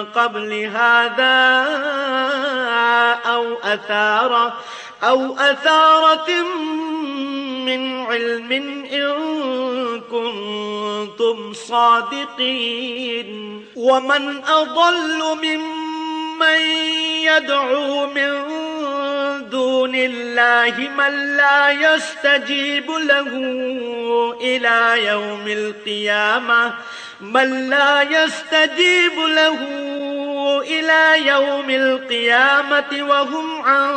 قبل هذا أو أثارة أو أثارة من علم إن كنتم صادقين. ومن أضل ممن يدعو من دون الله من لا يستجيب له إلى يوم القيامة. من لا يستجيب له إلى يوم القيامة وهم عن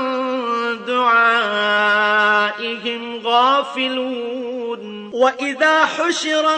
دعائهم غافلون. وإذا حشر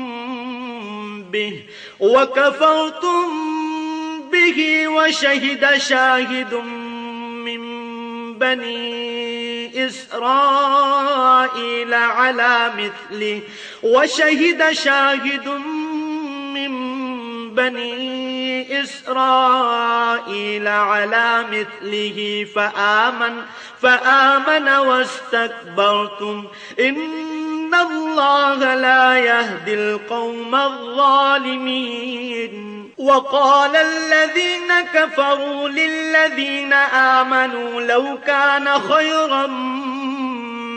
به وكفرتم به وشهد شاهد من بني إسرائيل على مثله وشهد شاهد من بني إسرائيل على مثله فآمن فآمن واستكبرتم إن الله لا يهدي القوم الظالمين وقال الذين كفروا للذين آمنوا لو كان خيرا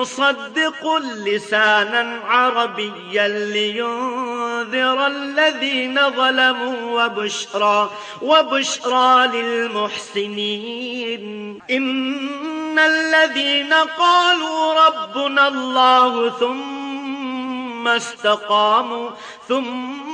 مصدق لسانا عربيا لينذر الذين ظلموا وبشرى وبشرى للمحسنين. إن الذين قالوا ربنا الله ثم استقاموا ثم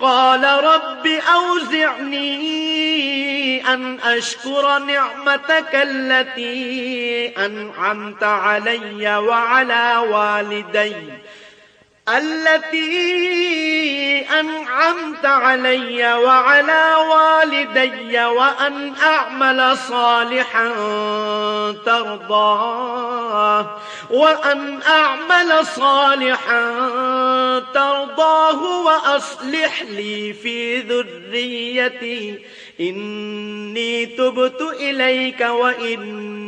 قال رب أوزعني أن أشكر نعمتك التي أنعمت علي وعلى والدي التي أنعمت علي وعلى والدي وأن أعمل صالحا. ترضاه وأن أعمل صالحا ترضاه وأصلح لي في ذريتي. إني تبت إليك وإني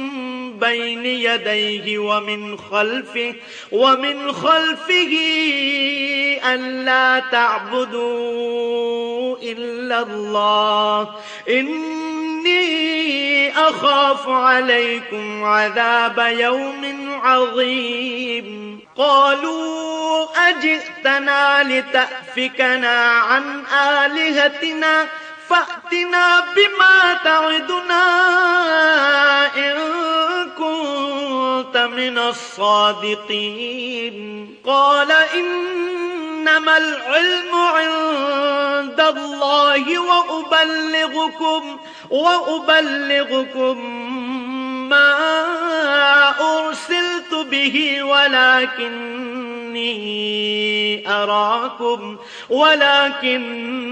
بين يديه ومن خلفه ومن خلفه ألا تعبدوا إلا الله. إني أخاف عليكم عذاب يوم عظيم. قالوا أجئتنا لتأفكنا عن آلهتنا فأتنا بما تعدنا إن كنت من الصادقين. قال إنما العلم عند الله وأبلغكم وأبلغكم ما أرسلت به ولكني أراكم ولكني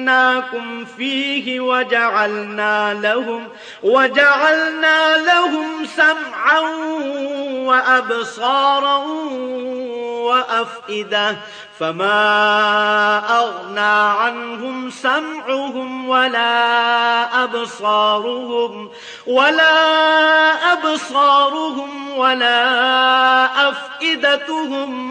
مكناكم فيه وجعلنا لهم وجعلنا لهم سمعا وأبصارا وأفئدة فما أغنى عنهم سمعهم ولا أبصارهم ولا أبصارهم ولا أفئدتهم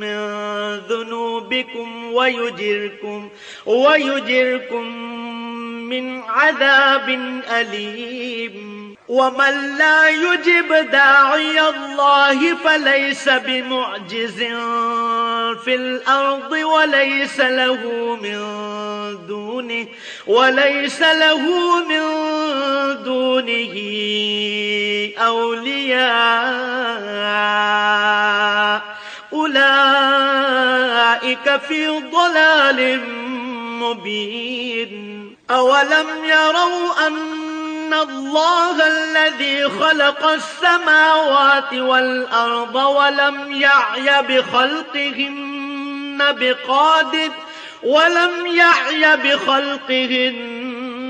من ذنوبكم ويجركم ويجركم من عذاب أليم. ومن لا يجب داعي الله فليس بمعجز في الأرض وليس له من دونه وليس له من دونه أولياء. أولئك في ضلال مبين. أولم يروا أن الله الذي خلق السماوات والأرض ولم يعي بخلقهن بقادر ولم يعي بخلقهن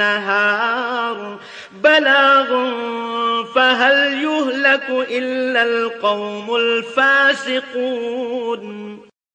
النهار بلاغ فهل يهلك إلا القوم الفاسقون